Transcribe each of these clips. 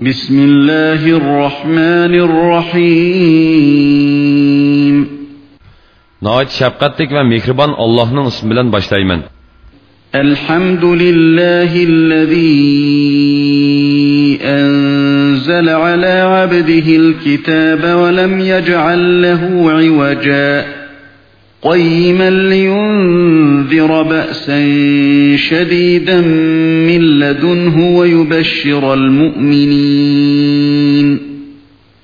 بسم الله الرحمن الرحيم şəfqətlik və mehriban Allah'ın ismi bilan başlayman. الحمد لله الذي أنزل على عبده الكتاب ولم يجعل له عوجا قيما لينذر بأسا شديدا لدنه ويبشر المؤمنين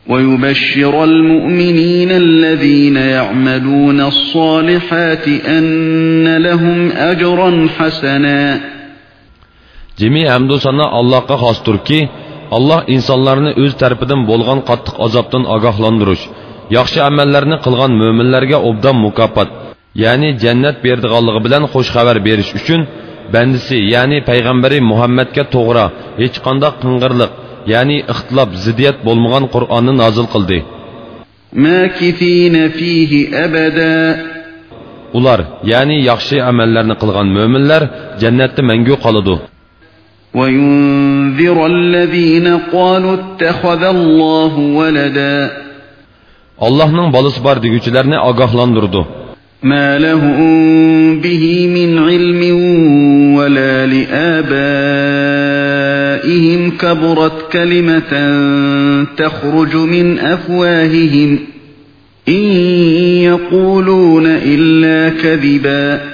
ويبشر المؤمنين الذين يعملون الصالحات أن لهم أجرا حسنا Cemi hamdu sana Allah'a xosdur ki, Allah insonlarni o'z tarafidan bo'lgan qattiq azobdan ogohlantirish, yaxshi amallarni qilgan mo'minlarga obdan mukofot, ya'ni jannat berdiganligi bilan xush xabar berish uchun bandisi, ya'ni payg'ambari Muhammadga to'g'ri, hech qanday qing'irliq, ya'ni ixtilof, ziddiyat bo'lmagan Qur'onni nozil qildi. Ular, ya'ni yaxshi amallarni qilgan mo'minlar jannatda mangu qoladi. وينذر الذين قالوا اتخذ الله ولدا Allohning bolasi bor deguvchilarni ogohlantirdi. ما لهم به من علم ولا لآبائهم كبرت كلمة تخرج من أفواههم إن يقولون إلا كذبا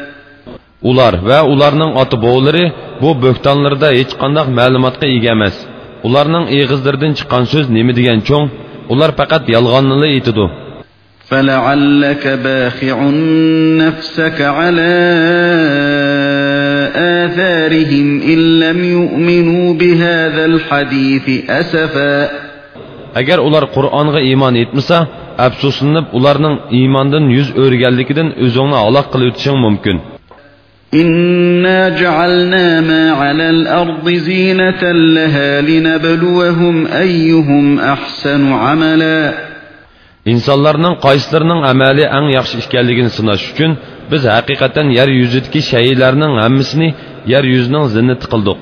Ular va ularning ota-bobolari bu bo'xtonlarda hech qanday ma'lumotga ega emas. Ularning eg'izlaridan chiqqan so'z nima degan cho'ng? Ular faqat yolg'onni aytidi. فلعلك باخع نفسك على آثارهم إن لم يؤمنوا بهذا الحديث أسفا Agar ular Qur'onga iymon etmasa, afsuslanib ularning iymondan yuz o'rganligidan o'zingni aloq qilib o'tishing mumkin. إنا جعلنا ما على الأرض زينة لها لنبلوهم أيهم أحسن عملا insonlarning qaysilarining amali eng yaxshi ekanligini sinash uchun biz haqiqatan yer yuzidagi shaylarning hammasini yer yuzining zinnati qildik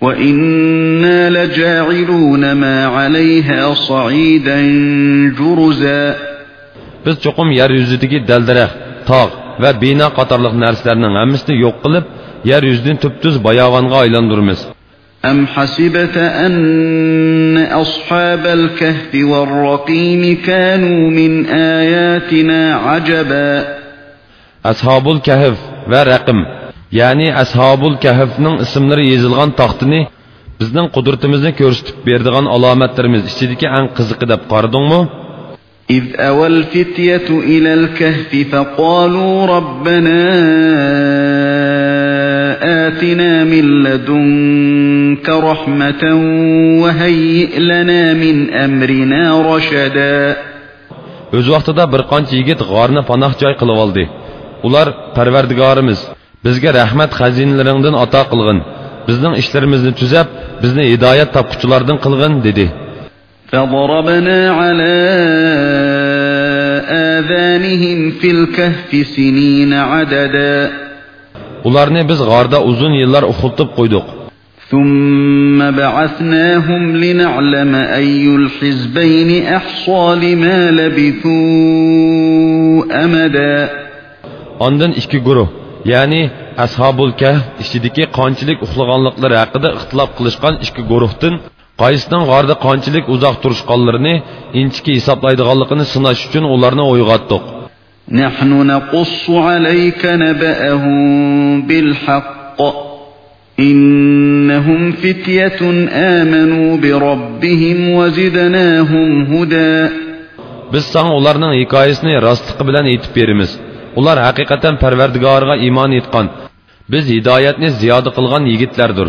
وإنا لجاعلون ما عليها صعيدا جرزا biz cho'qim yer yuzidagi daldarax tog' va bino qatorliq narsalarning hammasini yo'q qilib yer yuzidan tubtuz bayog'onga aylantiramiz أم حسبت أن أصحاب الكهف والرقيم كانوا من آياتنا عجبا؟ أصحاب الكهف ورقم يعني أصحاب الكهف من تختني بزن قدرت bizden kudretimizden körüştük verdiğen alametlerimiz içindik en kızıkı deyip kardın مو إذ أوى الفتية إلى الكهف فقالوا ربنا آتنا من لدنك رحمة وهيئ لنا من أمرنا رشدا o'z vaqtida bir qancha yigit g'orni panoh joy qilib oldi ular parvardigorimiz bizga rahmat xazinalaringdan ato qilg'in bizning ishlarimizni tuzab bizni hidoyat topquchilardan qilg'in dedi فضربنا على آذانهم في الكهف سنين عددا ularni biz g'orda uzun yillar uxultib qo'ydik ثم بعثناهم لنعلم أي الحزبين أحصى لما لبثوا أمدا Ondan ikki guruh, ya'ni Ashabul Kahf ichidagi qanchalik uxlaganliklari haqida ixtilof qilishgan ikki guruhdan qaysining g'orda qanchalik uzoq turishganlarini inchiki hisoblaydiganligini sinash uchun ularni uyg'otdik. نحن نقص عليك نبأهم بالحق إنهم فتية آمنوا بربهم وزدناهم هدى Biz sana ularning hikoyasini rostlıqı bilan aytib beramiz. Ular haqiqatan Parvardigoriga iymon etgan. Biz hidoyatni ziyoda qilgan yigitlardir.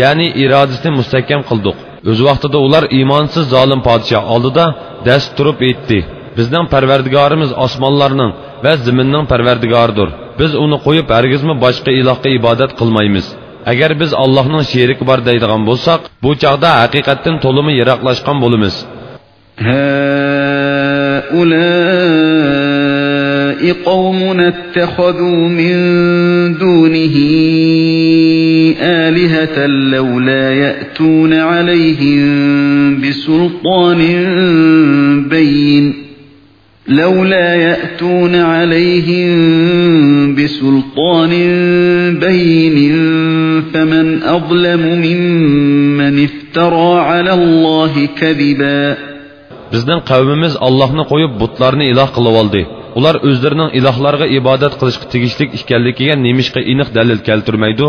ya'ni irodasini mustahkam qildik o'z vaqtida ular iymonsiz zolim podshoh oldida dast turib aytdi bizning parvardigorimiz osmonlarning va ziminning parvardigoridir biz uni qo'yib hargizmi boshqa ilohga ibodat qilmaymiz agar biz allohning sherigi bor deydigan bo'lsak bu chog'da haqiqatdan to'limi yiroqlashgan bo'lamiz قومنا اتخذوا من دونه آلهة لولا يأتون عليهم بسلطان بين لولا يأتون عليهم بسلطان بين فمن أظلم ممن افترى على الله كذبا bizning qavmimiz allohni qo'yib butlarni iloh qilib oldi ular o'zlarining ilohlarga ibodat qilishga tegishli ekanligiga nemishqa aniq dalil keltirmaydi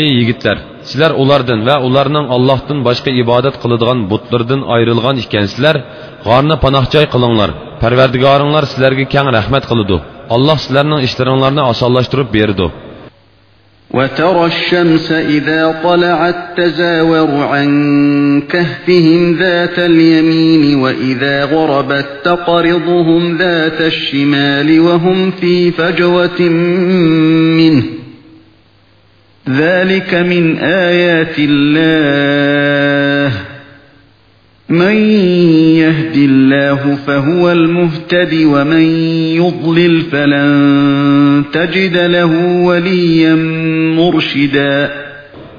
Ey yigitlar, sizlar ulardan va ularning Allohdan boshqa ibodat qiladigan butlardan ayrilgan ekansizlar, g'orni panohjoy qilinglar. Parvardigoringlar sizlarga keng rahmat qiladi. Alloh sizlarning ishlaringlarni osonlashtirib berdi. وترى الشمس إذا طلعت تزاور عن كهفهم ذات اليمين وإذا غربت تقرضهم ذات الشمال وهم في فجوة منه ذلك من آيات الله من يهد الله فهو المهتد ومن يضلل فلن تجد له وليا مرشدا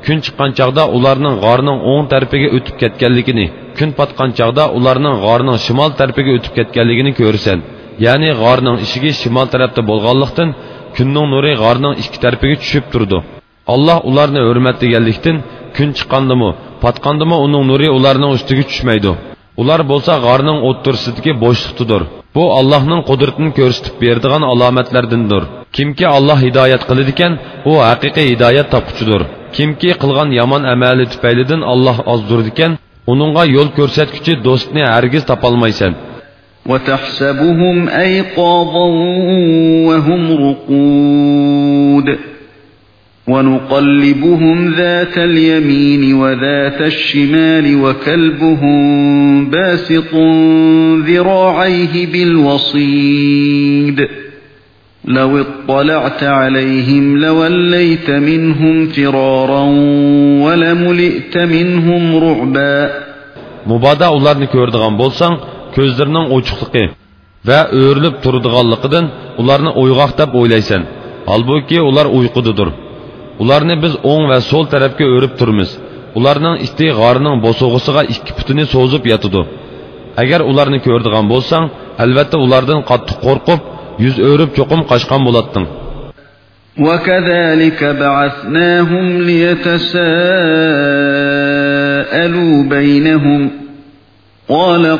kun chiqqan chog'da ularning g'orning o'ng tarafiga o'tib ketganligini kun patgan chog'da ularning g'orning shimol tarafiga o'tib ketganligini ko'rsan ya'ni g'orning eshigi shimol tarafda bo'lganlikdan kunning nuri g'orning ikki tarafiga tushib turdi alloh ularni hurmatlaganlikdan kun chiqqandimi patqandimi uning nuri ularning ustiga tushmaydi ular bo'lsa g'orning o'ttirsidagi bo'shliqdidir bu allohning qudratini ko'rsatib beradigan alomatlardandir kimki alloh hidoyat qiladi ekan u haqiqiy hidoyat topquchidir kimki qilgan yomon amali tufaylidan alloh ozdirdi ekan uningga yo'l ko'rsatguchi do'stni hargiz topolmaysan وتحسبهم أيقاظا وهم رقود ونقلبهم ذات اليمين وذات الشمال وكلبهم باسط ذراعيه بالوصيد لو اطلعت عليهم لوليت منهم فرارا ولملئت منهم رعبا mubodo ularni ko'rdigan bo'lsang ko'zlarining ochiqligi va o'rilib turadiganligidan ularni uyg'oq deb o'ylaysan holbuki ular uyqudadir ularni biz o'ng va so'l tarafga o'rib turmiz ularning isti g'orining bo'sug'isiga ikki putini so'zib yotidi agar ularni ko'rdigan bo'lsang albatta ulardan qattiq qo'rqib yuz o'rib cho'qim qochgan bo'latding وكذلك بعثناهم ليتساءلوا بينهم قال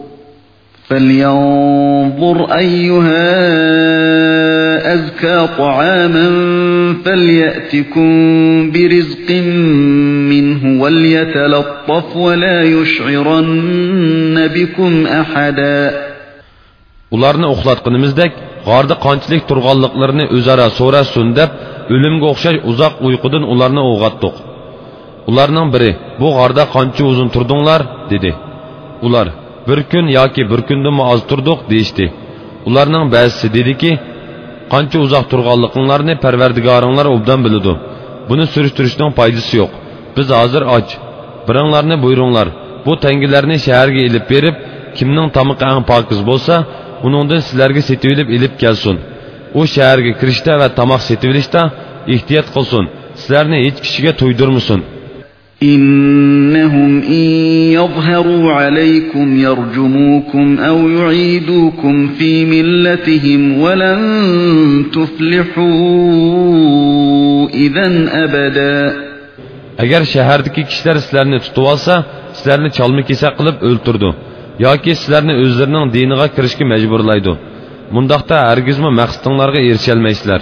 فلينظر أيها أزكى طعاما فليأتكم برزق منه وليتلطف ولا يشعرن بكم أحدا ularni uxlatqinimizdek g'orda qanchalik turganliklarini o'zaro so'rasin deb o'limga o'xshash uzoq uyqudan ularni uyg'otdiq ularning biri bu g'orda qancha uzun turdinglar dedi ular bir kun yoki bir kundan oz turdik deyishdi. Ularning ba'zisi dediki qancha uzoq turganliklaringlarni parvardigoringlar obdan biladi. Buni surishtirishning foydasi yo'q. Biz hozir och biringlarni buyuringlar. Bu tangilarni shaharga ilib berib kimning tomiqi ang pokiz bo'lsa uningdan sizlarga setilib ilib kelsin. U shaharga kirishda va tomoq setilishda ehtiyot qilsin. Sizlarni hech kishiga to'ydirmasin إنهم إن يظهروا عليكم يرجموكم أو يعيدوكم في ملتهم ولن تفلحوا إذا أبدا agar shahardagi kishilar sizlarni tutib olsa sizlarni chalma kesak qilib o'ltirdi yoki sizlarni o'zlarining diniga kirishga majburlaydi mundoqda hargizmi maqsadinglarga erisholmaysizlar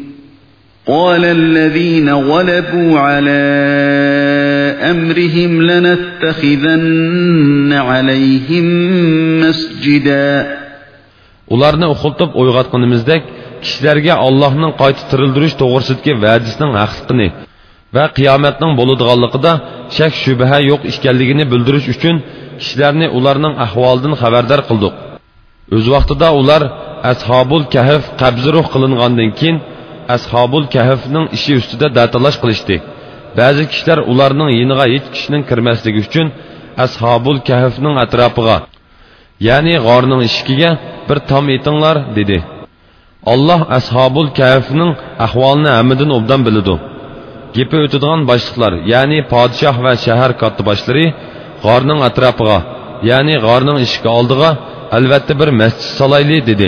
قال الذين غلبوا على أمرهم لنتخذن عليهم مسجدا ularni uxiltib uyg'otganimizdek kishilarga allohning qayta tirildirish to'g'risidagi va'dasining haqligini va qiyomatning bo'ladiganligida shak shubha yo'q ekanligini bildirish uchun kishilarni ularning ahvolidan xabardor qildik o'z vaqtida ular ashobul kahf qabzi ruh qilingandan keyin ashobul kahfning ishi ustida datalash qilishdi ba'zi kishilar ularning yiniga hech kishining kirmasligi uchun ashobul kahfning atrofiga ya'ni g'orning eshigiga bir tom etinglar dedi. Alloh ashobul kahfning ahvolini hammadan obdan biladi gepi o'tadigan boshliqlar ya'ni podshoh va shahar kotiboshlari g'orning atrofiga ya'ni g'orning eshigi oldiga albatta bir masjid solayli dedi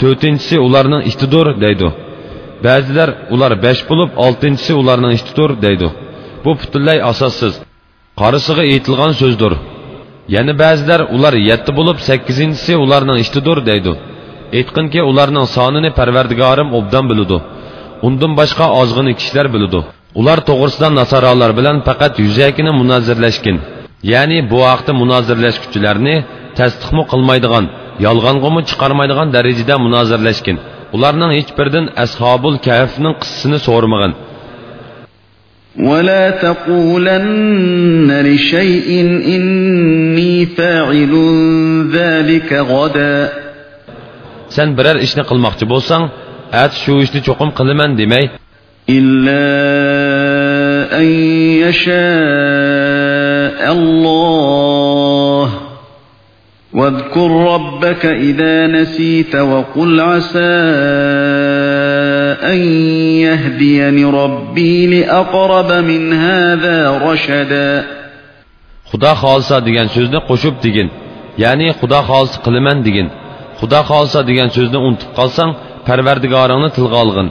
to'rtinchisi ularning ishtidur deydi. Ba'zilar ular besh bo'lib oltinchisi ularning ishtidir deydi. Bu butunlay asossiz. Qorisiga aytilgan so'zdir. Yana ba'zilar ular yetti bo'lib sakkizinchisi ularning ishtidir deydi. Aytqinki ularning sonini parvardigorim obdan biludi. Undan boshqa ozg'ini kishilar biludi. Ular to'g'risida nasoralar bilan faqat yuzakini munozirlashgin ya'ni bu haqda munozirlashguchilarni tasdiqmi qilmaydigan yolg'ong'imi chiqarmaydigan darajada munozirlashgin ularning hech biridan ashobul kahfning qissasini so'rmagan ولا تقولن لشيء إني فاعل ذلك غدا Sen birər işni qılmaqçı bolsan, ət şu işni çoxum qılıman demey. İlla en yasha Allah واذكر ربك إذا نسيت وقل عسى أن يهديني ربي لأقرب من هذا رشدا Xudo xolsa degan so'zni qo'shib degin. Ya'ni Xudo xolsa qilaman degin. Xudo xolsa degan so'zni unutib qolsang, Parvardigoringni tilga olgin.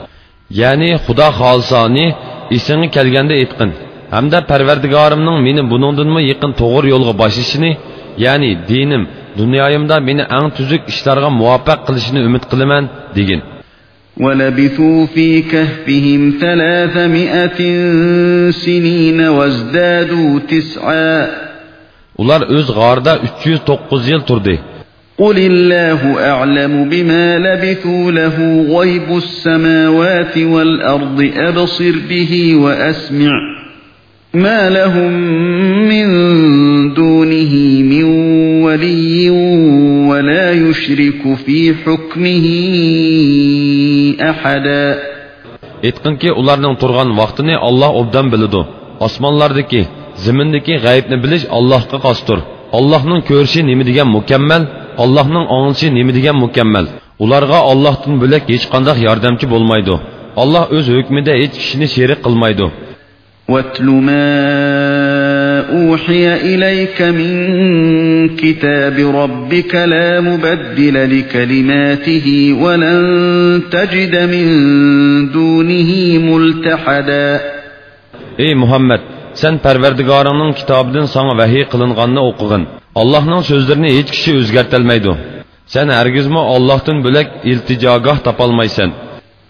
Ya'ni Xudo xolsani esingga kelganda aytqin. Hamda Parvardigorimning meni buningdanmi yaqin to'g'ri yo'lga boshishini, ya'ni dinim, dunyoyimda meni eng tuzuk ishlarga muvaffaq qilishini umid qilaman degin. ولبثوا في كهفهم ثلاثمائة سنين وازدادوا تسعا. Ular o'z g'orida 309 yil turdi. قل الله أعلم بما لبثوا له غيب السماوات والأرض أبصر به وأسمع. ما لهم من دونه من يشرك في حكمه أحدا aytqinki ularning turgan vaqtini olloh obdan biladi osmonlardagi zimindagi g'aybni bilish allohga xosdir allohning ko'rishi nima degan mukammal allohning ong'ishi nima degan mukammal ularga ollohdan bo'lak hech qanday yordamchi bo'lmaydi olloh o'z hukmida hech kishini sherik qilmaydi واتل ما أوحي إليك من كتاب ربك لا مبدل لكلماته ولن تجد من دونه ملتحدا ey muhammad sen parvardigoringning kitobidan sanga vahiy qilinganini o'qig'in allohning so'zlarini hech kishi o'zgartolmaydi sen hargizmi ollohdan bo'lak iltijogoh topolmaysan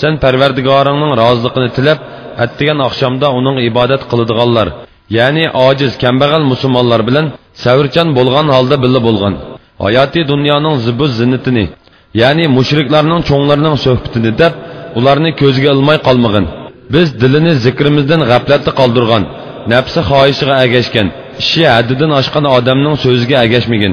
sen parvardigoringning roziliqini tilab attigan oqshomda uning ibodat qiladiganlar ya'ni ojiz kambag'al musulmonlar bilan savrchan bo'lgan holda birga bo'lgan hayoti dunyoning zibu zinnatini ya'ni mushriklarning cho'nglarining suhbatini deb ularni ko'ziga ilmay qolmag'in biz dilini zikrimizdan g'aflatda qoldirgan nafsi xohishiga agashgan ishi haddidan oshgan odamning so'ziga agashmagin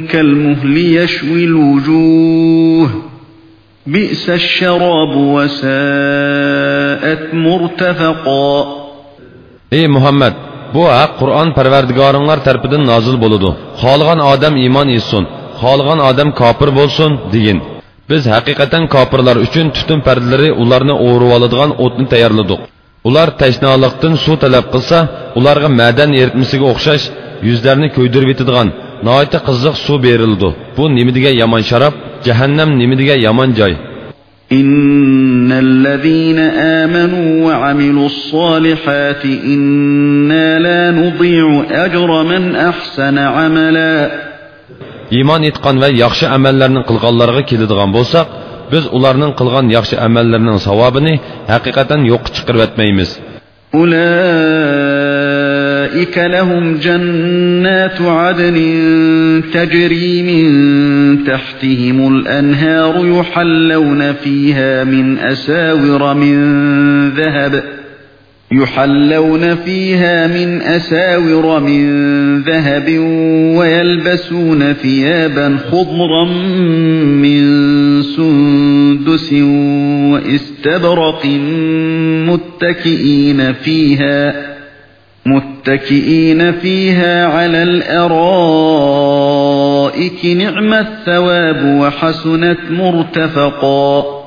كالمهل يشوي الوجوه بئس الشراب وساءت مرتفقا ey muhammad bu haq qur'on parvardigoringlar tarafidan nozil bo'ludi xohlagan odam iymon etsin xohlagan odam kofir bo'lsin degin biz haqiqatan kofirlar uchun tutun pardalari ularni o'rib oladigan o'tni tayyorladik ular tashnoliqdan suv talab qilsa ularga madan eritmasiga o'xshash yuzlarini ko'ydirib yetadigan suv berildi bu nima degan yomon sharob jahannam nima degan yomon joy إن الذين آمنوا وعملوا الصالحات إنا لا نضيع أجر من أحسن عملا iymon etgan va yaxshi amallarni qilganlarga keladigan bo'lsak biz ularning qilgan yaxshi amallarining savobini haqiqatan yo'q chiqarib o'tmaymiz أولئك لهم جنات عدن تجري من تحتهم الأنهار يحلون فيها من أساور من ذهب يحلون فيها من أساور من ذهب ويلبسون ثيابا خضرا من سندس واستبرق متكئين فيها متكئين فيها على الأرائك نعم الثواب وحسنت مرتفقا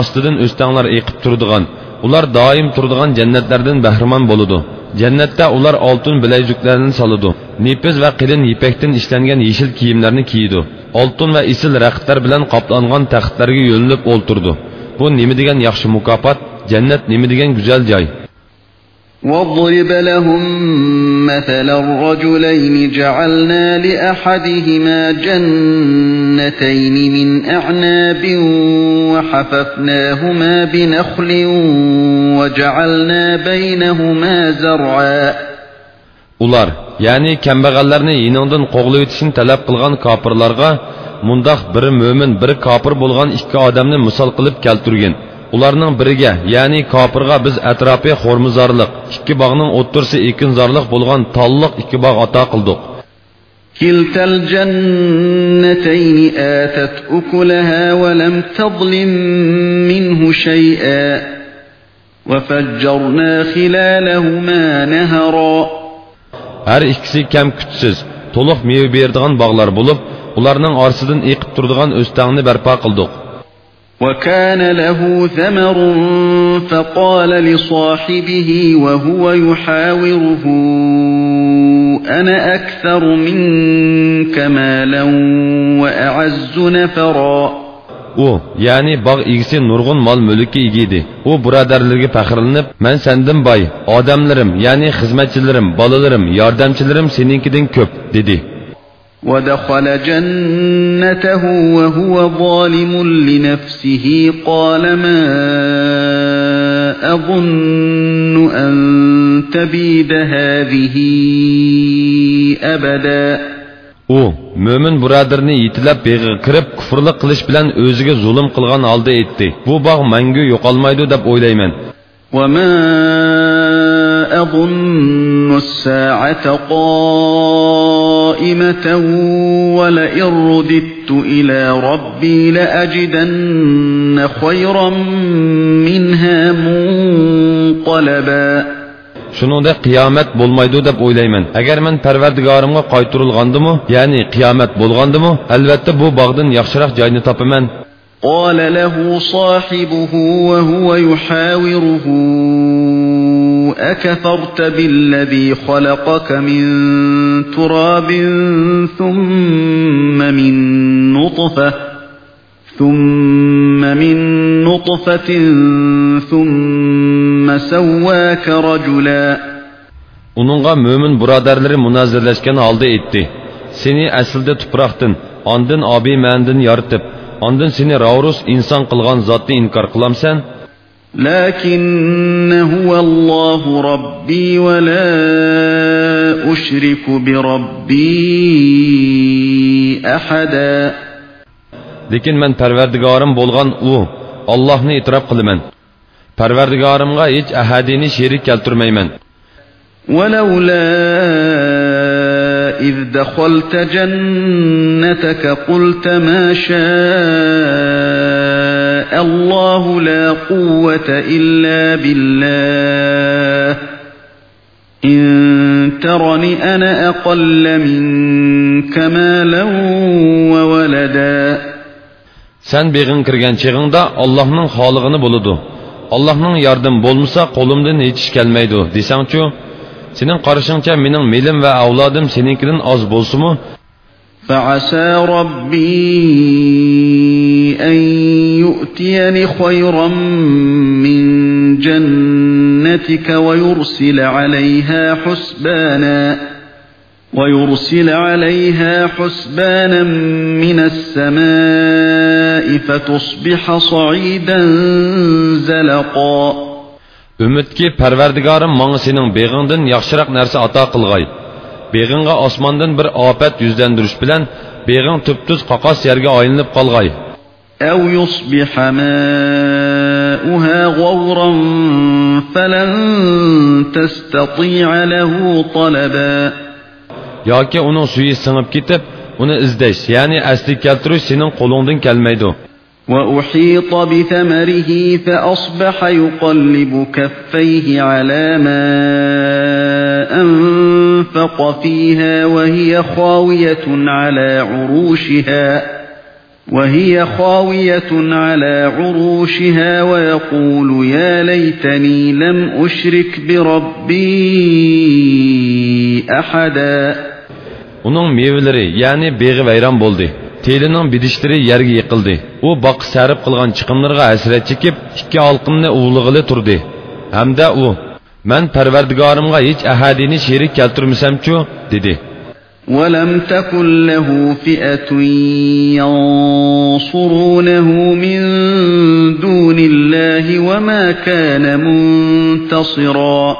ostidan o'stanglar eqib turadigan, ular doim turadigan jannatlardan bahramon bo'ladi. Jannatda ular oltin bilaguzuklarni soladi. Nepiz va qilin yipakdan ishlangan yeshil kiyimlarni kiyidi. Oltin va isil raqtlar bilan qoplangan taxtlarga yo'linib o'ltirdi. Bu nima degan yaxshi mukofot, jannat nima degan go'zal joy. واضرب لهم مثلا الرجلين جعلنا لأحدهما جنتين من أعناب وحففناهما بنخل وجعلنا بينهما زرعا Ular, ya'ni kambag'allarni yiningdan qo'g'lab o'tishini talab qilgan kofirlarga mundoq biri mo'min, biri kofir bo'lgan ikki odamni misol qilib keltirgan. Ularning biriga, ya'ni kofirga biz atrofi xo'rmizorliq, ikki bog'ning o'ttirsi ekinzorliq bo'lgan tolliq ikki bog' ato qildik. كلتا الجنتين آتت أكلها ولم تظلم منه شيئا وفجرنا خلالهما نهرا Har ikkisi kam kuchsiz, to'liq meva beradigan bog'lar bo'lib, ularning orasidan eqib turadigan o'stangni barpo qildik. وكان له ثمر فقال لصاحبه وهو يحاوره أنا أكثر منك مالا وأعز نفرا u ya'ni bog' egisi nurg'un mol mulkka ega edi u birodarlarga faxrlanib man sandan boy odamlarim ya'ni xizmatchilarim bolalarim yordamchilarim seninkidan ko'p dedi ودخل جنته وهو ظالم لنفسه قال ما أظن أن تبيد هذه أبدا u mo'min birodarni yetilab beg'iga kirib kufrlik qilish bilan o'ziga zulm qilgan holda aytdi bu bog' mangu yo'qolmaydi deb o'ylayman وما أظن الساعة قائمة ولئن رددت إلى ربي لأجدن خيرا منها منقلبا shuningdek qiyomat bo'lmaydi deb o'ylayman agar men parvardigorimga qaytarilgandimi ya'ni qiyomat bo'lgandimi albatta bu bog'dan yaxshiroq joyni topaman قال له صاحبه وهو يحاوره أكفرت بالذي خلقك من تراب ثم من نطفة ثم من نطفة ثم سواك رجلا Uningga mo'min birodarlari munozirlashgan holda aytdi. Seni aslida tuproqdan, ondan obi mandin yoritib, ondan seni ravrus inson qilgan zotni inkor qilamsan? لكن هو الله ربي ولا أشرك بربي أحدا. لكن من پروردگارم بولغان أو الله نی اطراب قلمن. پروردگارم غا ایچ اهديني شيري کلترمی من ولولا إذ دخلت جنتك قلت ما شاء الله لا قوة إلا بالله إن ترني أنا أقل منك مالا وولدا Sen beg'in kirgan chig'ingda Allohning xolig'ini bo'ladi. Allohning yordam bo'lmasa qo'limdan hech ish kelmaydi, desangchu, sening qarashingcha mening melim va avlodim seninkidan oz bo'lsa-mu, فعسى ربي أن يؤتيني خيرا من جنتك ويرسل عليها حسبانا ويرسل عليها حسبانا من السماء فتصبح صعيدا زلقا Ümitki Parvardigorim menga sening beg'ingdan yaxshiroq narsa ato qilg'ay. Beg'ingga osmondan bir ofat yuzlandirish bilan beg'ing tubtuz qoqos yerga aylanib qolg'ay. أو يصبح ماؤها غورا فلن تستطيع له طلبا yoki uning suyi singib ketib, uni izlash, ya'ni asli keltirish sening qo'lingdan kelmaydi. وأحيط بثمره فأصبح يقلب كفيه على ما أنفق فيها وهي خاوية على عروشها وهي خاوية على عروشها ويقول يا ليتني لم أشرك بربي أحدا Uning mevalari, ya'ni beg'i vayron bo'ldi. Telining bidishlari yerga yiqildi. U boq sarf qilgan chiqimlarga hasrat chekib, ikki olqinni uvlig'ili turdi. Hamda u: "Men Parvardigorimga hech ahadini sherik keltirmasamchu?" dedi. ولم تكن له فئة ينصرونه من دون الله وما كان منتصرا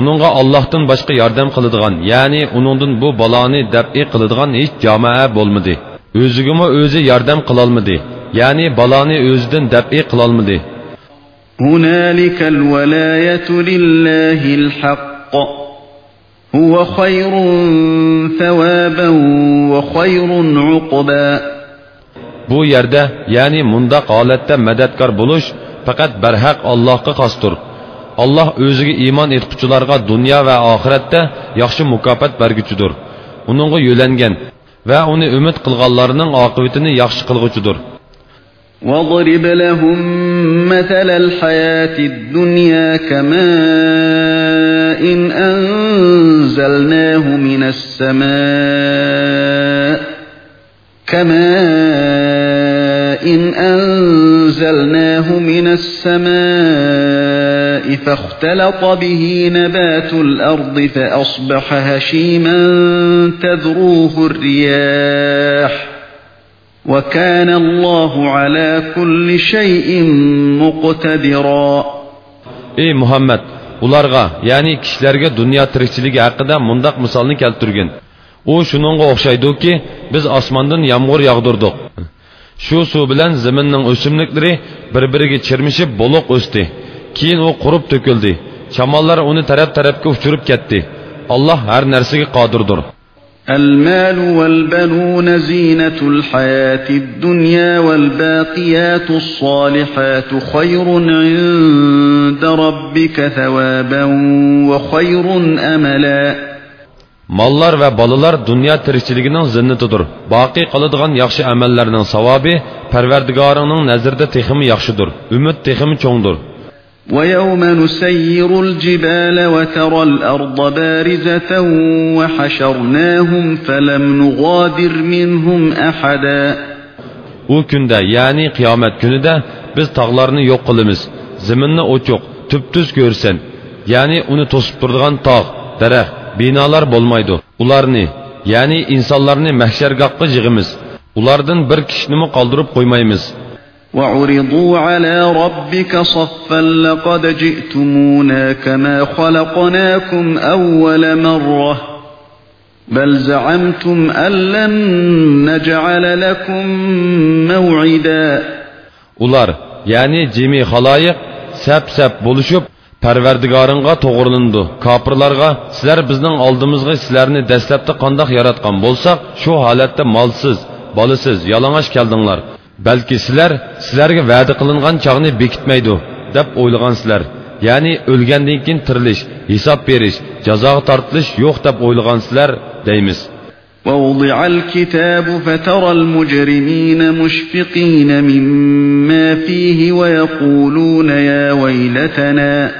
Uningga Allohdan boshqa yordam qiladigan, ya'ni uningdan bu baloni dab'i qiladigan hech jamoa bo'lmadi. O'zigimi o'zi yordam qilolmadi, ya'ni baloni o'zidan dab'i qilolmadi. هنالك الولاية لله الحق هو خير ثوابا وخير عقبا Bu yerda, ya'ni mundaq holatda madadkor bo'lish faqat barhaq Allohga xosdir. Alloh o'ziga iymon etquchilarga dunyo va oxiratda yaxshi mukofot berguchidir. Uningga yo'langan va uni umid qilganlarning oqibatini yaxshi qilguchidir. واضرب لهم مثل الحياة الدنيا كماء أنزلناه من السماء كماء أنزلناه من السماء فاختلط به نبات الأرض فأصبح هشيما تذروه الرياح وكان الله على كل شيء مقتدرا ey muhammad ularga ya'ni kishilarga dunyo tirikchiligi haqida mundoq misolni keltirgin u shuningga o'xshaydiki biz osmondan yomg'ir yog'dirdik shu suv bilan zaminning o'simliklari bir biriga chirmishib bo'liq o'sdi keyin u qurib to'kildi shamollar uni taraf tarafga uchirib ketdi alloh har narsaga qodirdir المال والبنون زينة الحياة الدنيا والباقيات الصالحات خير عند ربك ثوابا وخير أملا Mallar va bolalar dunyo tirikchiligining zinnatidir. Boqiy qiladigan yaxshi amallarning savobi Parvardigoringning nazarida texmi yaxshidir. Umid texmi cho'ngdir. ويوم نسير الجبال وترى الأرض بارزة وحشرناهم فلم نغادر منهم أحدا u kunda ya'ni qiyomat kunida biz tog'larni yo'q qilamiz zaminni o'choq tubtuz ko'rsin ya'ni uni to'sib turadigan tog' daraxt binolar bo'lmaydi ularni ya'ni insonlarni mahshargohga yig'imiz ulardan bir kishinimi qoldirib qo'ymaymiz وعرضوا على ربك صفا لقد جئتمونا كما خلقناكم أول مرة بل زعمتم أن لن نجعل لكم موعدا ular ya'ni jimi haloyiq sap sap bo'lishib parvardigoringga to'g'rilindi kofirlarga sizlar bizning oldimizga sizlarni dastlabda qandoq yaratgan bo'lsak shu holatda molsiz bolasiz yalang'och keldinglar balki sizlar sizlarga va'da qilingan chog'ni bekitmaydi deb o'ylagansizlar ya'ni o'lgandan keyin tirilish hisob berish jazoga tortilish yo'q deb o'ylagansizlar deymiz ووضع الكتاب فترى المجرمين مشفقين مما فيه ويقولون يا ويلتنا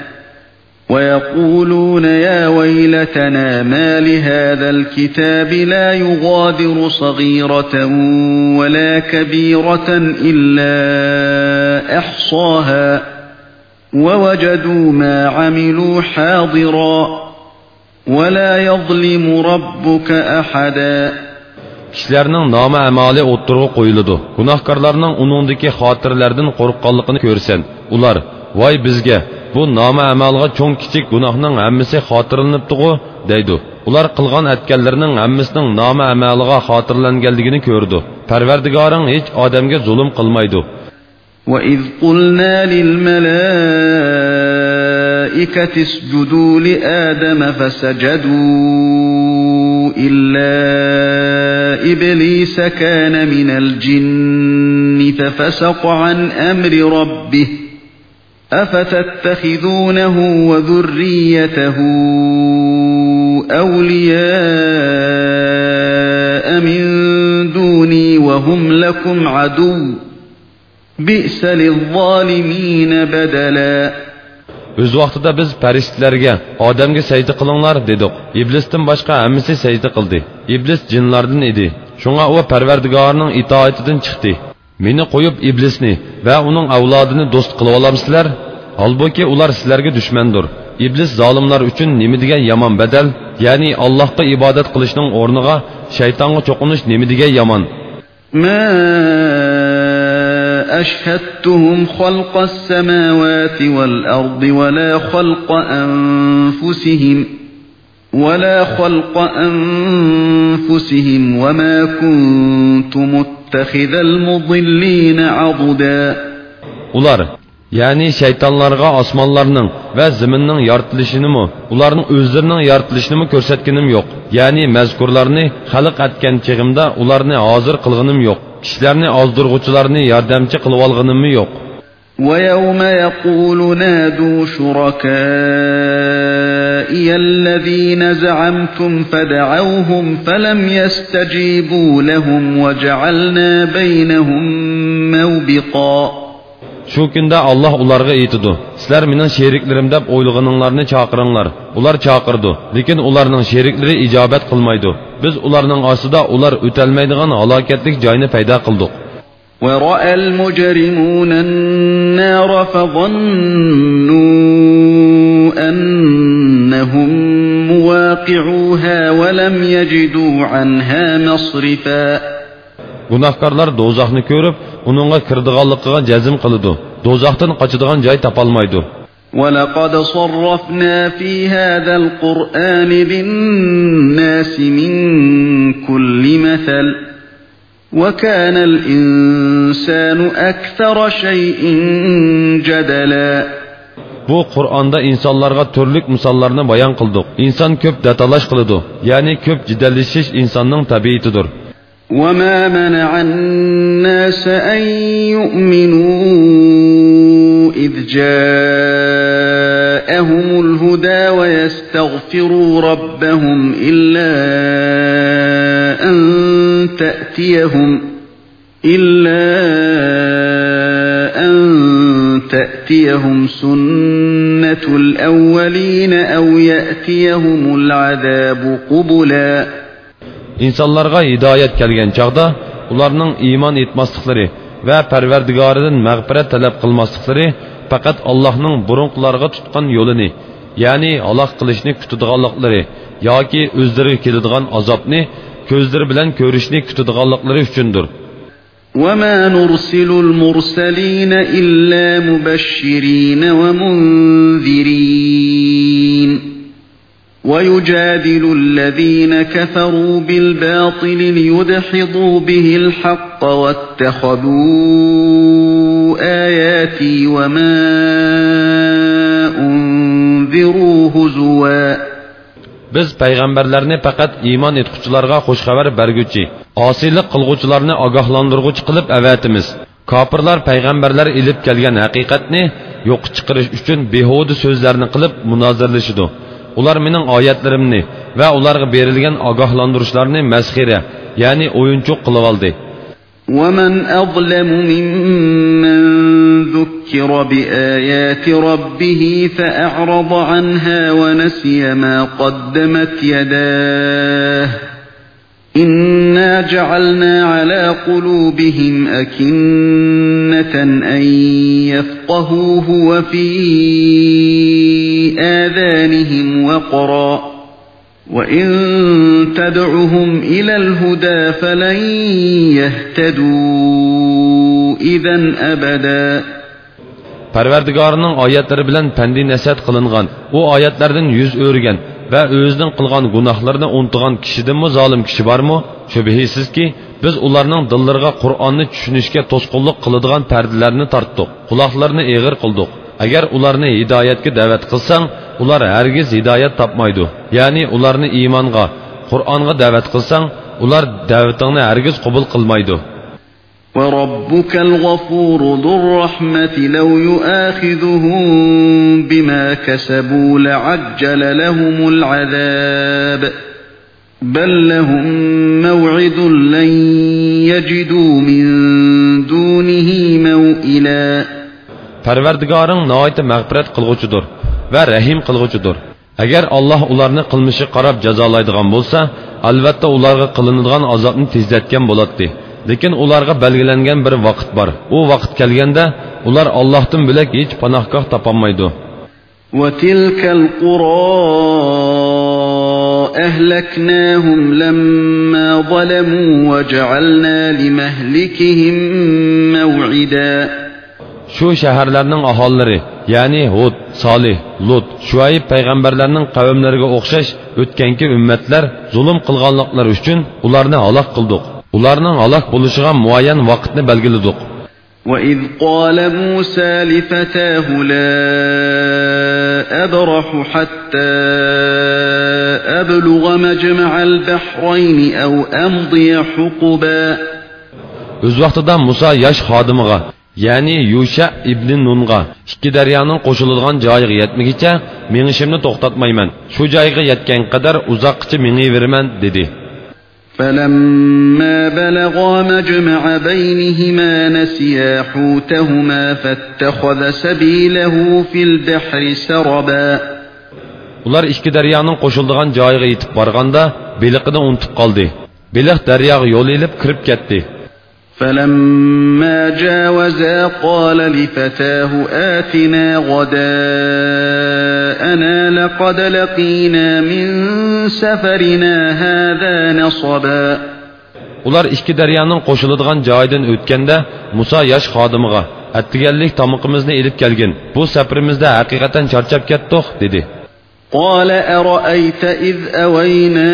ويقولون يا ويلتنا ما لهذا الكتاب لا يغادر صغيرة ولا كبيرة إلا أحصاها ووجدوا ما عملوا حاضرا ولا يظلم ربك أحدا kishilarning nomi amali o'ttirg'a qo'yiladi gunohkorlarning uningdagi xotirlardan qo'rqqanligini ko'rsan ular voy bizga bu nomi amalga cho'ng kichik gunohning hammasi xotirlanibdig'u deydi ular qilgan atganlarining hammasining nomi amaliga xotirlanganligini ko'rdi parvardigoring hech odamga zulm qilmaydi وإذ قلنا للملائكة اسجدوا لآدم فسجدوا إلا إبليس كان من الجن ففسق عن أمر ربه أفتتخذونه وذريته أولياء من دوني وهم لكم عدو بئس للظالمين بدلا o'z vaqtida biz farishtalarga odamga sajda qilinglar dedik iblisdan boshqa hammasi sajda qildi iblis jinlardan edi shunga u parvardigorning itoatidan chiqdi meni qo'yib iblisni va uning avlodini do'st qilib olamsizlar holbuki ular sizlarga dushmandir iblis zolimlar uchun nima degan yomon badal ya'ni allohga ibodat qilishning o'rniga shaytonga cho'qinish nima degan yomon أشهدتهم خلق السماوات والأرض ولا خلق أنفسهم ولا خلق أنفسهم وما كنت متخذ المضلين عضدا ular ya'ni shaytonlarga osmonlarning va zaminning yoritilishinimi ularning o'zlarining yoritilishinimi ko'rsatganim yo'q ya'ni mazkurlarni xalq atgan chig'imda ularni hozir qilganim yo'q kishilarni ozdirg'uvchilarni yordamchi qilib olganimmi yo'q ويوم يقول نادوا شركائي الذين زعمتم فدعوهم فلم يستجيبوا لهم وجعلنا بينهم موبقا shu kunda alloh ularga aytidi sizlar mening sheriklarim deb o'ylaganinglarni chaqiringlar ular chaqirdi lekin ularning sheriklari ijobat qilmaydi biz ularning ostida ular o'tolmaydigan halokatlik joyni paydo qildik ورأى المجرمون النار فظنوا أنهم مواقعوها ولم يجدوا عنها مصرفا Gunohkorlar do'zaxni ko'rib, uningga kirdiganligiga jazm qiladi. Do'zaxdan qochadigan joy topolmaydi. ولقد صرفنا في هذا القرآن للناس من كل مثل وكان الإنسان أكثر شيء جدلا Bu Qur'onda insonlarga turlik misollarni bayon qildik. Inson ko'p datalash qiladi, ya'ni ko'p jidallashish insonning tabiatidir. وما منع الناس أن يؤمنوا إذ جاءهم الهدى ويستغفروا ربهم إلا أن تأتيهم إلا أن تأتيهم سنة الأولين أو يأتيهم العذاب قبلا insonlarga hidoyat kelgan chog'da ularning iymon etmasliklari va parvardigoridan mag'firat talab qilmasliklari faqat allohning burunqilarga tutgan yo'lini ya'ni halok qilishni kutadiganliklari yoki o'zlariga keladigan azobni ko'zlari bilan ko'rishni kutadiganliklari uchundir وما نرسل المرسلين إلا مبشرين ومنذرين ويجادل الذين كفروا بالباطل ليدحضوا به الحق واتخذوا آياتي وما أنذروا هزواً biz payg'ambarlarni faqat iymon etquchilarga xushxabar berguchi osiylik qilg'uvchilarni ogohlantirg'uchi qilib avatimiz kofirlar payg'ambarlar ilib kelgan haqiqatni yo'q chiqarish uchun behuda so'zlarni qilib munozirlashidi ular mening oyatlarimni va ularga berilgan ogohlantirishlarni masxira ya'ni o'yinchoq qilib oldi ومن أظلم ممن ذكر بآيات ربه فأعرض عنها ونسي ما قدمت يداه إنا جعلنا على قلوبهم أكنة أن يفقهوه وفي آذانهم وقرا وإن تدعهم إلى الهدى فلن يهتدوا إذا أبدا parvardigorining oyatlari bilan pandi nasat qilingan u oyatlardan yuz o'rgan va o'zining qilgan gunohlarini unutgan kishidimi zolim kishi bormi shubhisizki biz ularning dillariga qur'onni tushunishga to'sqinlik qiladigan pardalarni tortdik quloqlarini eg'ir qildik agar ularni hidoyatga da'vat qilsang ular hargiz hidoyat topmaydi ya'ni ularni iymonga qur'onga da'vat qilsang ular da'vatingni hargiz qabul qilmaydi وربك الغفور ذو الرحمة لو يؤاخذهم بما كسبوا لعجل لهم العذاب بل لهم موعد لن يجدوا من دونه موئلا parvardigoring nihoyatda mag'firat qilg'uchidir va rahim qilg'uchidir agar alloh ularni qilmishi qarab jazolaydigan bo'lsa albatta ularga qilinadigan azobni tezlatgan bo'ladi lekin ularga belgilangan bir vaqt bor u vaqt kelganda ular ollohdan bilak hech panohgoh topolmaydi وتلك القرى أهلكناهم لما ظلموا وجعلنا لمهلكهم موعدا shu shaharlarning aholilari ya'ni hud solih lut shuayb payg'ambarlarning qavmlariga o'xshash o'tgangi ummatlar zulm qilganliklari uchun ularni halok qildik ularning halok bo'lishiga muayyan vaqtni belgiladik وإذ قال موسى لفتاه لا أبرح حتى أبلغ مجمع البحرين أو أمضي حقبا o'z vaqtida muso yosh xodimiga ya'ni yusha ibn nunga ikki daryoning qo'shiladigan joyiga yetmagicha mengishimni to'xtatmayman shu joyga yetgan qadar uzoqqicha mengayveraman dedi فلما بلغا مجمع بينهما نسيا حوتهما فاتخذ سبيله في البحر سربا ular ikki daryoning qo'shiladigan joyiga yetib borganda beliqini unutib qoldi beliq daryoga yo'l ilib kirib ketdi فلما جاوزا قال لفتاه آتنا غداءنا لقد لقينا من سفرنا هذا نصبا ular ikki daryoning qo'shiladigan joyidan o'tganda muso yosh xodimiga attiganlik tomoqimizni ilib kelgin bu safarimizda haqiqatan charchab ketdiq dedi قال أرأيت إذ أوينا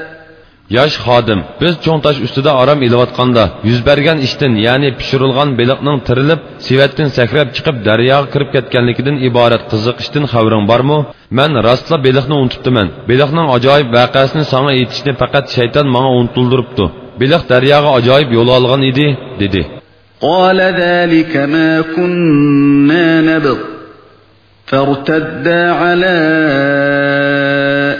Yosh xodim biz cho'ng tosh ustida orom ilayotganda yuz bergan ishdan ya'ni pishirilgan beliqning tirilib sevatdan sakrab chiqib daryoga kirib ketganligidan iborat qiziqishdan xabaring bormi man rostla beliqni unutibdiman beliqning ajoyib voqeasini sanga aytishni faqat shayton manga unutildiribdi beliq daryoga ajoyib yo'l olgan edi dedi قال ذلك ما كنا نبغ فارتدا على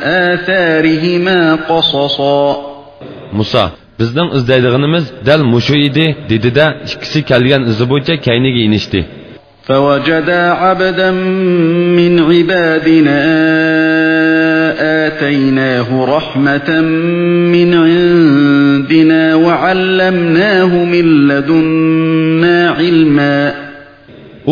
آثارهما قصصا muso bizning izlaydiganimiz dal mushu edi dedida ikkisi kelgan izi bo'yicha kayniga inishdi فوجدا عبدا من عبادنا آتيناه رحمة من عندنا وعلمناه من لدنا علما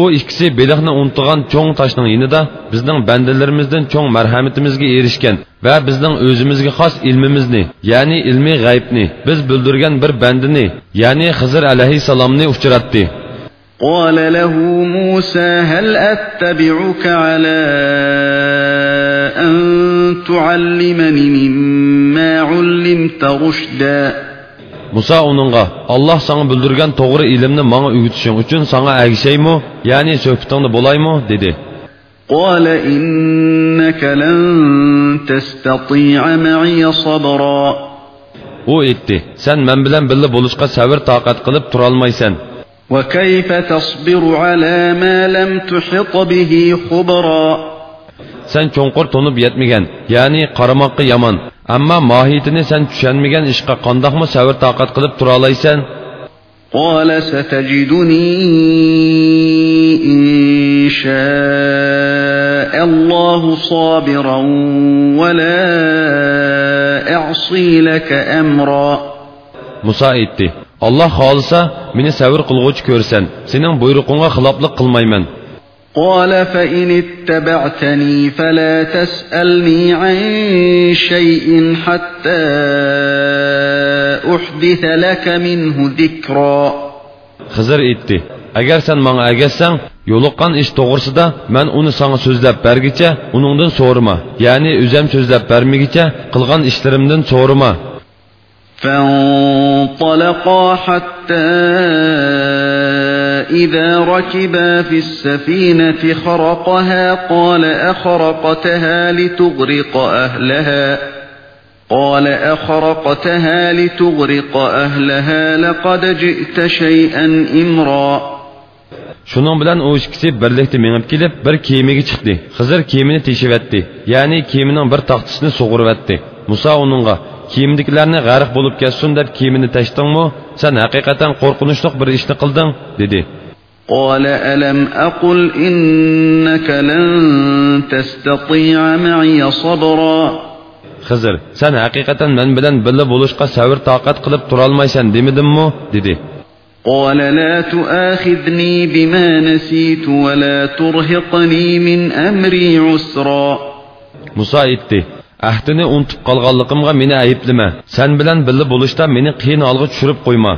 u ikkisi beliqni unutgan cho'ng toshning yinida bizning bandalarimizdan cho'ng marhamatimizga erishgan va bizning o'zimizga xos ilmimizni ya'ni ilmiy g'aybni biz bildirgan bir bandini ya'ni xizr alayhissalomni uchratdi قال له موسى هل أتبعك على أن تعلمني مما علمت رشدا muso uningga olloh sanga bildirgan to'g'ri ilmni manga o'gitishing uchun sanga agishaymi ya'ni so'hbatingda bo'laymi dedi قال إنك لن تستطيع معي صبرا u aytdi sen men bilan birga bo'lishga sabr toqat qilib turolmaysan وكيف تصبر على ما لم تحط به خبرا sen cho'nqur to'nib yetmagan ya'ni qaramoqqa yomon ammo mohiyatini sen tushunmagan ishqa qandoqmi sabr toqat qilib tura olaysan قال ستجدني إن شاء الله صابرا ولا أعصي لك أمرا muso aytdi alloh xohlasa meni sabr qilg'uvchi ko'rsan sening buyruqingga xiloflik qilmayman قال فإن اتبعتني فلا تسألني عن شيء حتى أحدث لك منه ذكرا xizr aytdi agar sen manga agassang yo'liqqan ish to'g'risida man uni sanga so'zlab bergicha uningdan so'rama ya'ni o'zam so'zlab bermagicha qilgan ishlarimdan so'rama فانطلقا حتى إذا ركبا في السفينة خرقها قال أخرقتها لتغرق أهلها قال أخرقتها لتغرق أهلها لقد جئت شيئا إمرا shuning bilan u ikkisi birlikda mengib kelib bir kemaga chiqdi xizr kemani teshivatdi ya'ni kemaning bir taxtasini sug'urvatdi muso uningga kiyimdikilarni g'arq bo'lib ketsin deb kiyimini tashdingmi sen haqiqatan qo'rqinchli bir ishni qilding dedi قال ألم أقل إنك لن تستطيع معي صبرا خزر سن حقيقة من بلن بل بلوشقا ساور طاقة قلب ترال مايسن ديمدمو ديدي. قال لا تؤاخذني بما نسيت ولا ترهقني من أمري عسرا. موسى إتي أهتني أنت قلغالقمغا من أهيب لما سن بلن بل بلوشتا من قين ألغت شرب قيما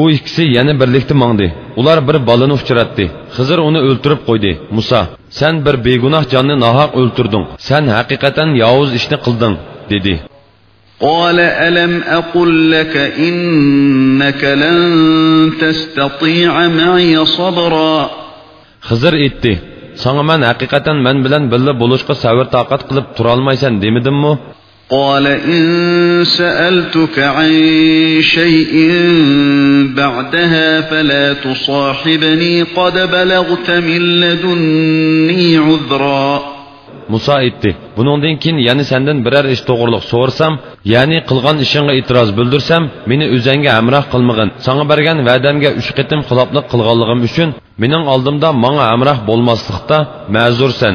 u ikkisi yana birlikda mangdi ular bir bolani uchratdi xizr uni o'ltirib qo'ydi muso sen bir begunoh jonni nohaq o'ltirding sen haqiqatan yovuz ishni qilding dedi قال ألم أقل لك إنك لن تستطيع معي صبرا xizr aytdi sanga man haqiqatan man bilan birga bo'lishga savr toqat qilib turolmaysan demidimmi قال إن سألتك عن شيء بعدها فلا تصاحبني قد بلغت من لدني عذرا muso aytdi buningdan keyin yana sendan biror ish to'g'riliq so'rsam ya'ni qilgan ishingga e'tiroz bildirsam meni o'zangga hamroh qilmag'in sanga bergan va'damga uch qitim xiloflik qilganligim uchun mening oldimda manga hamroh bo'lmaslikda ma'zursan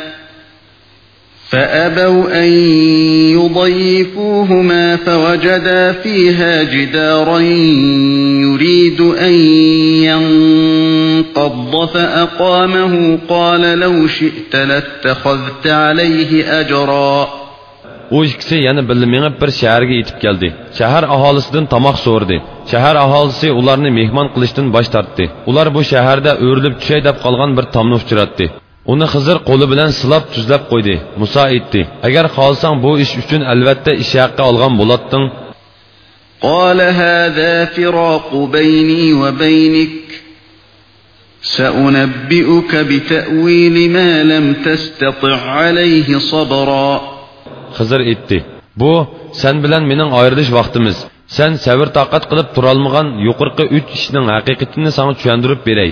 فأبوا أن يضيفوهما فوجدا فيها جدارا يريد أن ينقض فأقامه قال لو شئت لاتخذت عليه أجرا u ikkisi yana birga mengib bir shaharga yetib keldi shahar aholisidan tomoq so'rdi shahar aholisi ularni mehmon qilishdan bosh tortdi ular bu shaharda o'rilib tushay deb qolgan bir tomni uchratdi uni xizr qo'li bilan silab tuzlab qo'ydi muso aytdi agar xohlasang bu ish uchun albatta ish haqqi olgan bo'latding قال هذا فراق بيني وبينك سأنبئك بتأويل ما لم تستطع عليه صبرا xizr aytdi bu sen bilan mening ayrilish vaqtimiz sen savr toqat qilib turolmagan yuqorqi uch ishning haqiqatini sana tushuntirib beray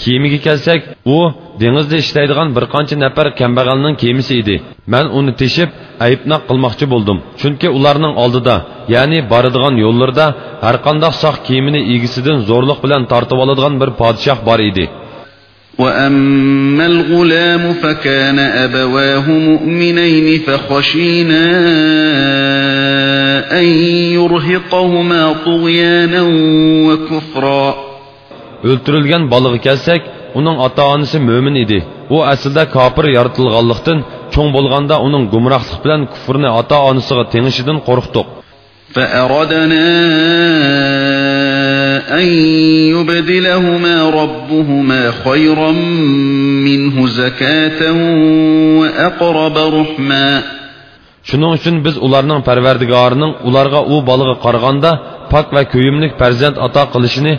kiyimiga kelsak u dengizda ishlaydigan bir qancha nafar kambag'alning kemisi edi man uni teshib aybnoq qilmoqchi bo'ldim chunki ularning oldida ya'ni boradigan yo'llarida har qandoq sog' kiyimini egisidan zo'rliq bilan tortib oladigan bir podshoh bor edi وأما الغلام فكان أبواه مؤمنين فخشينا أن يرهقهما طغيانا وكفرا o'ltirilgan bolaga kelsak uning ota onasi mo'min edi u aslida kofir yoritilganlikdan cho'ng bo'lganda uning gumrohlik bilan kufrni ota onasiga tengishidan qo'rqdik فأردنا أن يبدلهما ربهما خيرا منه زكاة وأقرب رحما biz u qilishini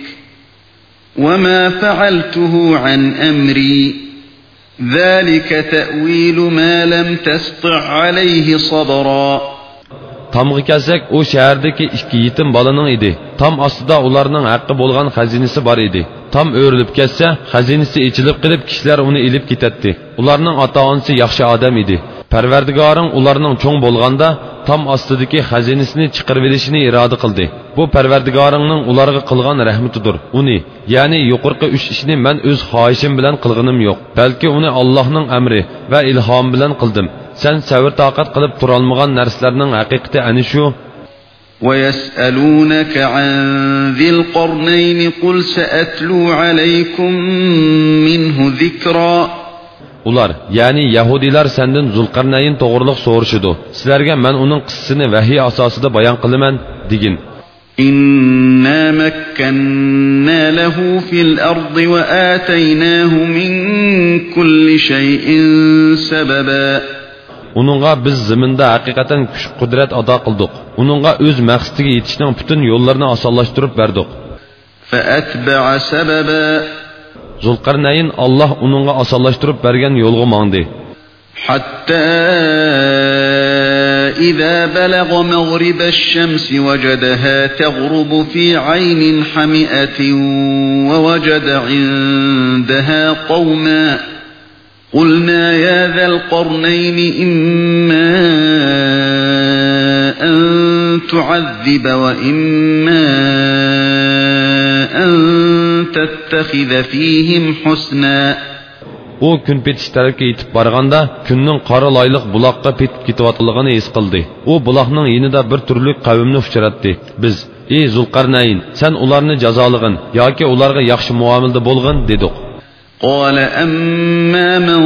وما فعلته عن أمري ذلك تأويل ما لم تسطع عليه صبرا tomga kelsak u shahardagi ikki yetim bolaning edi tom ostida ularning haqqi bo'lgan xazinasi bor edi tom o'rilib ketsa xazinasi ichilib qilib kishilar uni ilib ketadi ularning ota onasi yaxshi odam edi parvardigoring ularning cho'ng bo'lganda tom ostidagi xazinasini chiqarib olishini iroda qildi bu parvardigoringning ularga qilgan rahmatidir uni ya'ni yuqorqi uch ishni man o'z xohishim bilan qilganim yo'q balki uni allohning amri va ilhom bilan qildim sen savr toqat qilib turolmagan narsalarning haqiqati ana shu ويسألونك عن ذي القرنين قل سأتلو عليكم منه ذكرا ular ya'ni yahudiylar sendan zulqarnayn to'g'riliq so'rashidi sizlarga man uning qissasini vahiy asosida bayon qilaman degin إنا مكنا له في الأرض وآتيناه من كل شيء سببا uningga biz ziminda haqiqatan kuch qudrat ado qildik uningga o'z maqsadiga yetishning butun yo'llarini osonlashtirib berdik فأتبع سببا zulqarnayn alloh uningga osonlashtirib bergan yo'lga mangdi. حتى إذا بلغ مغرب الشمس وجدها تغرب في عين حمئة ووجد عندها قوما قلنا يا ذا القرنين إما أن تعذب وإما أن تتخذ فيهم حسناً u kun petish tarafga yetib borganda kunning qora loyliq buloqqa petib ketayotganligini his qildi u buloqning yinida bir turli qavmni uchratdi biz ey zulqarnayn sen ularni jazolig'in yoki ularga yaxshi muomilda bo'lg'in dedik قال أما من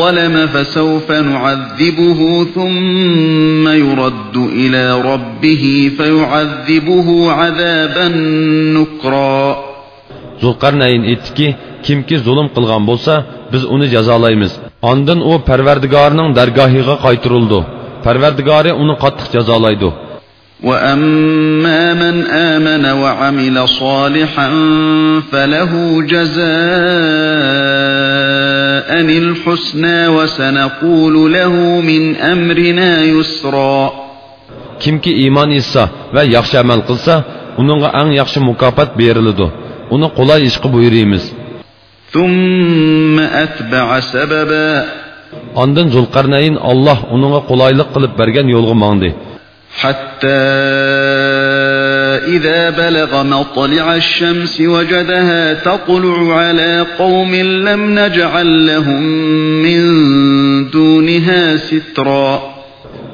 ظلم فسوف نعذبه ثم يرد إلى ربه فيعذبه عذابا نكرا zulqarnayn aytdiki kimki zulm qilgan bo'lsa biz uni jazolaymiz ondin u parvardigorining dargohiga qaytirildi parvardigori uni qattiq jazolaydi وأما من آمن وعمل صالحا فله جزاء الحسنى وسنقول له من أمرنا يسرا kimki iymon etsa va yaxshi amal qilsa uningga eng yaxshi mukofot beriladi uni qulay ثم أتبع سببا Ondan Zulqarnayn Alloh uningga qulaylik qilib bergan yo'lga mangdi. حتى إذا بلغ مطلع الشمس وجدها تطلع على قوم لم نجعل لهم من دونها سترا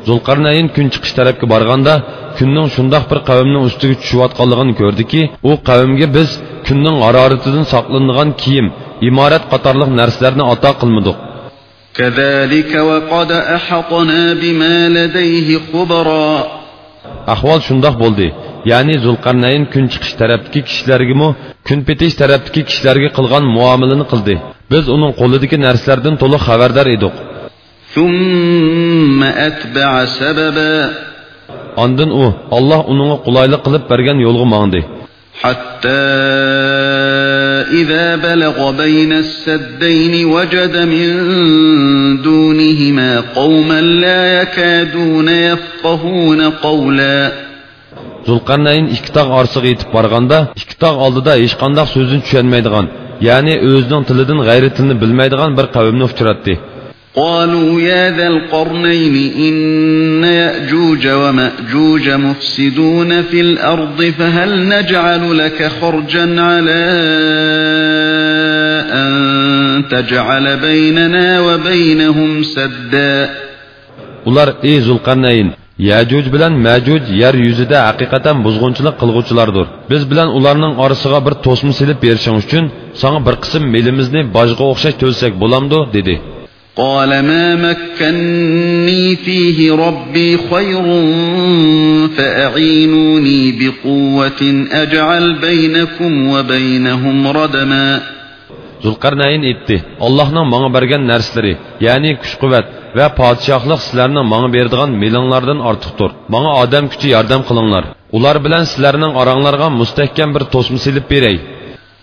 Zulqarnayn kun chiqish tarafga borganda kunning shundoq bir qavmning ustiga tushayotganligini ko'rdiki, u qavmga biz kunning haroratidan saqlanadigan kiyim, imorat qatorliq narsalarni ato qilmadik. كذلك وقد أحطنا بما لديه خبرا biz ثم أتبع سببا حتى إذا بلغ بين السدين وجد من دونهما قوما لا يكادون يفقهون قولا zulqarnayn ikki tog' orsiga yetib borganda ikki tog' oldida hech qanday so'zni tushunmaydigan ya'ni o'zining tilidan g'ayri tilni bilmaydigan bir qavmni uchratdi قالوا يا ذا القرنين إن يأجوج ومأجوج مفسدون في الأرض فهل نجعل لك خرجا على أن تجعل بيننا وبينهم سدا ular ey zulqarnayn yajuj bilan majuj yer yuzida haqiqatan buzg'unchilik qilg'uvchilardir biz bilan ularning orasiga bir to'sma silib berishing uchun sana bir qism melimizni bojga o'xshash to'lsak bo'lamdi dedi قال ما مكني فيه ربي خير فأعينوني بقوة أجعل بينكم وبينهم ردما zulqarnayn aytdi allohning manga bergan narsalari ya'ni kuch quvvat va podshohlik sizlarning manga beradigan melinglardan ortiqdir manga odam kuchi yordam qilinglar ular bilan sizlarning oranglarga mustahkam bir to'sma silib beray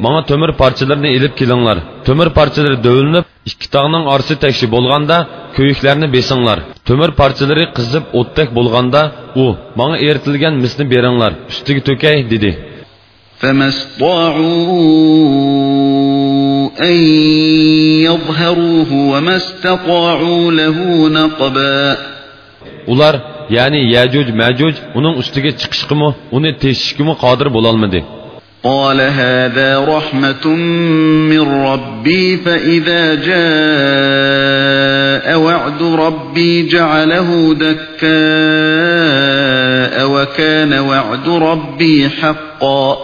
Manga tömür parçalarını elip kelinglar. Tömür parçaları dövülüp, ikki tog'ning orasi tekshi bo'lganda, kuyiklarni besinglar. Tömür parçaları qizib o'tdak bo'lganda, u manga eritilgan misni beringlar, ustiga to'kay dedi. Ular, ya'ni Yajuj Majuj uning ustiga chiqishqimi, uni teshishkimi qodir bo'lolmadi. قال هذا رحمة من ربي فإذا جاء وعد ربي جعله دكاء وكان وعد ربي حقا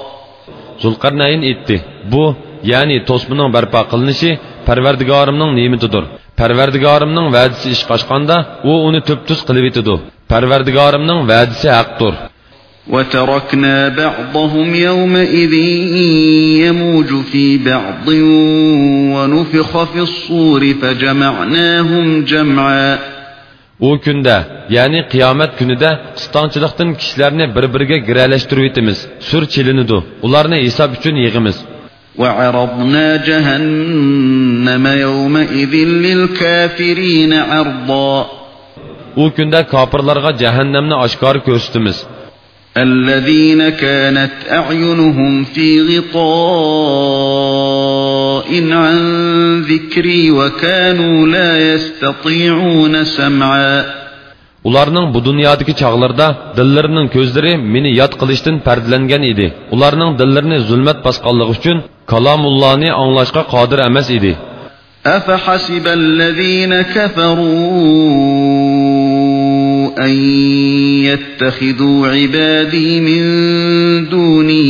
Zulqarnayn aytdi: "Bu, ya'ni to'smining barpo qilinishi Parvardigorimning ne'matidir. parvardigorimning va'dasi ish qochganda u uni tubtuz qilib etidi parvardigorimning va'dasi haqdir وتركنا بعضهم يومئذ يموج في بعض ونفخ في الصور فجمعناهم جمعا u kunda ya'ni qiyomat kunida qistonchilikdan kishilarni bir biriga giralashtirib etamiz sur chilinidi ularni hisob uchun yig'imiz وعرضنا جهنم يومئذ للكافرين عرضا u kunda kofirlarga jahannamni oshkor ko'rsatamiz الذين كانت أعينهم في غطاء عن ذكري وكانوا لا يستطيعون سمعا ularning bu dunyodagi chog'larida dillarining ko'zlari meni yod qilishdan pardlangan edi ularning dillarini zulmat bosganligi uchun kalomullohni anglashga qodir emas edi أفحسب الذين كفروا أن يتخذوا عبادي من دوني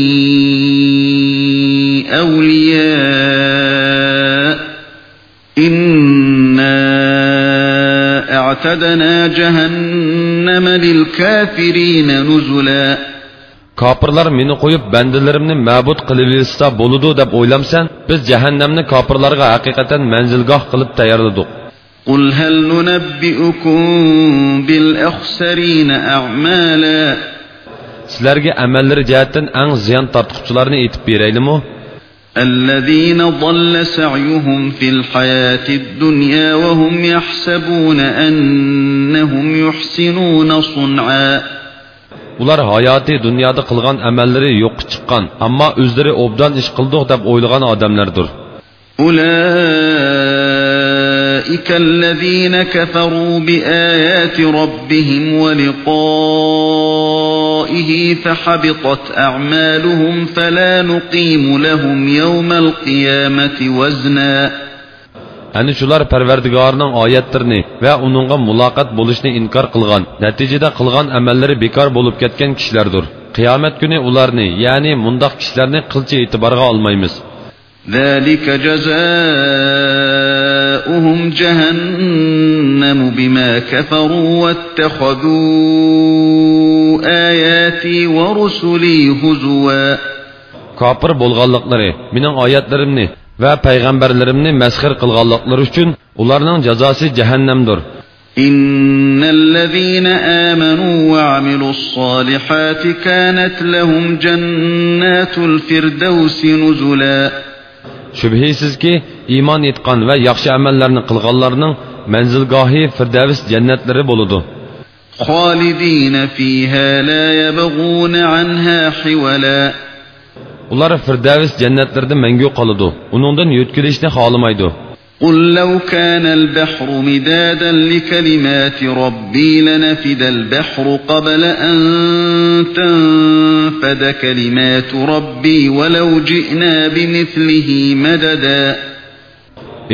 أولياء إنا أعتدنا جهنم للكافرين نزلا Kafirlar meni qo'yib bandalarimni ma'bud qilaversa bo'ludi deb o'ylamsan biz jahannamni kofirlarga haqiqatan manzilgoh qilib tayyorladik قل هل ننبئكم بالأخسرين أعمالا sizlarga amallari jihatdan eng ziyon tortquchilarni aytib beraylimu الذين ضل سعيهم في الحياة الدنيا وهم يحسبون أنهم يحسنون صنعا ular hayoti dunyoda qilgan amallari yo'qqa chiqqan ammo o'zlari obdan ish qildik deb o'ylagan odamlardir أولئك الذين كفروا بآيات ربهم ولقائه فحبطت أعمالهم فلا نقيم لهم يوم القيامة وزنا Ani shular Parvardigorning oyatlarini va uningga muloqot bo'lishni inkor qilgan, natijada qilgan amallari bekor bo'lib ketgan kishilardir. Qiyomat kuni ularni, ya'ni mundoq kishilarni qilcha e'tiborga olmaymiz. ذلك جزاؤهم جهنم بما كفروا واتخذوا آياتي ورسلي هزوا كافر بولغانلıkları منين آياتlarımı ve peygamberlerimi meskhir kılganlıkları için onların cezası cehennemdir. إن الذين آمنوا وعملوا الصالحات كانت لهم جنات الفردوس نزلا شبهي سيزكي iymon etgan va yaxshi amallarni qilganlarning manzilgohi Firdavs jannatlari bo'ladi. خالدين فيها لا يبغون عنها حولا Ular Firdavs jannatlarida mangu qoladi. Uningdan yo'tkilishni xohlamaydi. قل لو كان البحر مدادا لكلمات ربي لنفد البحر قبل أن تنفد كلمات ربي ولو جئنا بمثله مددا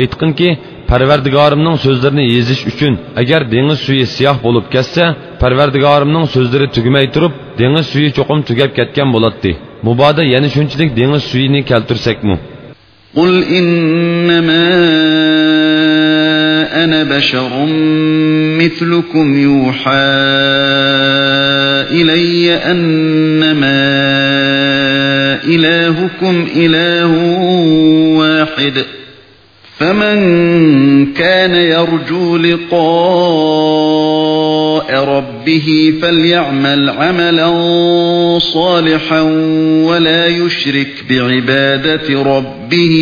Aytqinki, Parvardigorimning so'zlarini yezish uchun agar dengiz suvi siyoh bo'lib ketsa, Parvardigorimning so'zlari tugmay turib, dengiz suvi cho'qim tugab ketgan bo'ladi. Muboda yana shunchalik dengiz suyini keltirsakmi? قل إنما أنا بشر مثلكم يوحى إلي أنما إلهكم إله واحد فمن كان يرجو لقاء ربه فليعمل عملا صالحا ولا يشرك بعبادة ربه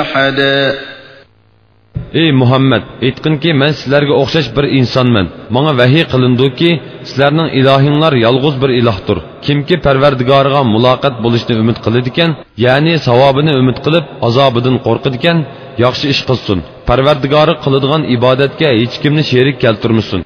أحدا Ey Muhammad, aytqinki men sizlarga o'xshash bir insonman. Menga vahiy qilindiki, sizlarning ilohinglar yolg'iz bir ilohdir. Kimki Parvardigoriga muloqot bo'lishni umid qiladi ekan, ya'ni savobini umid qilib, azobidan qo'rqidi ekan, yaxshi ish qilsin. Parvardigori qiladigan ibodatga hech kimni sherik keltirmasin.